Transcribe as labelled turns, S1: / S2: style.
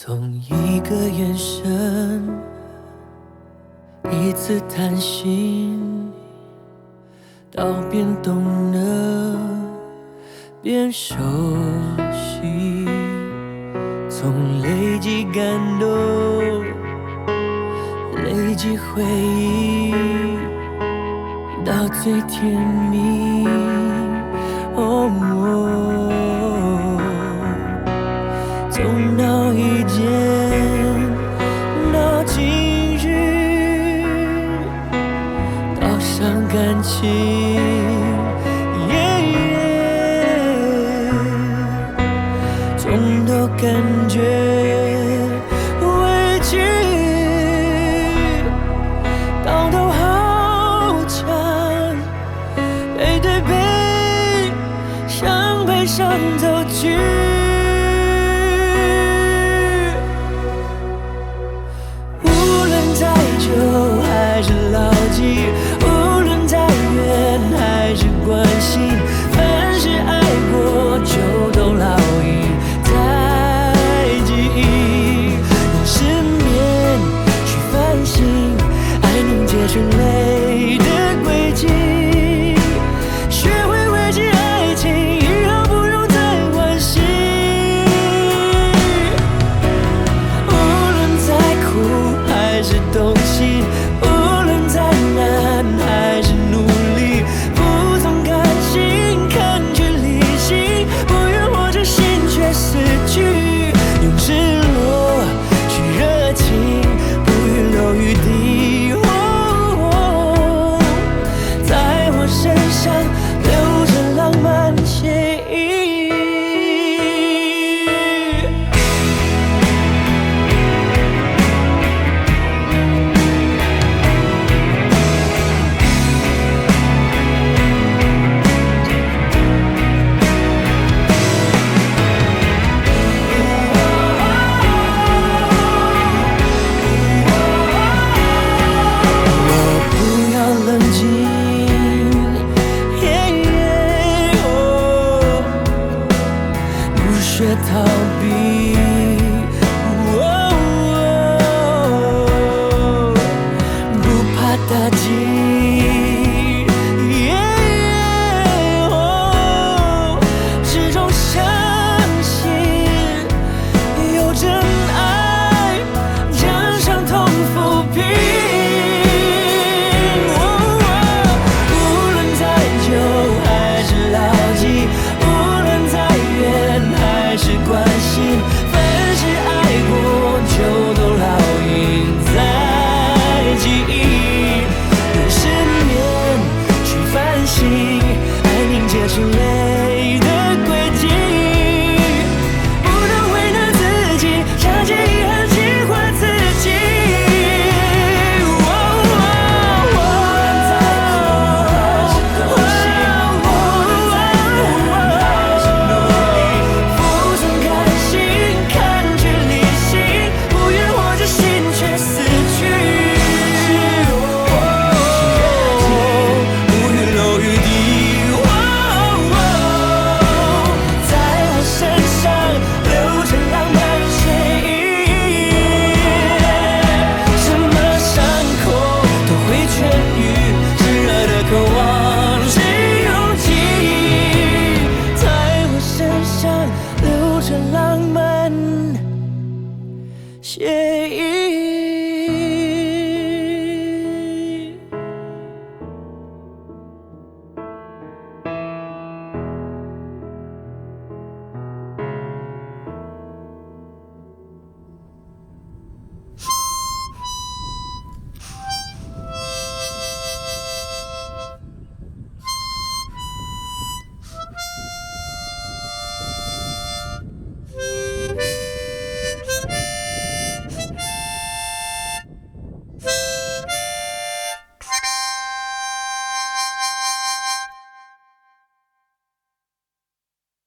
S1: 从一个眼神，一次贪心，到变懂得，变熟悉，从累积感动，累积回忆，到最甜蜜。哦。从闹意见闹情绪到伤感情耶耶总都感觉委屈到都好强背对背向悲伤走去 you made.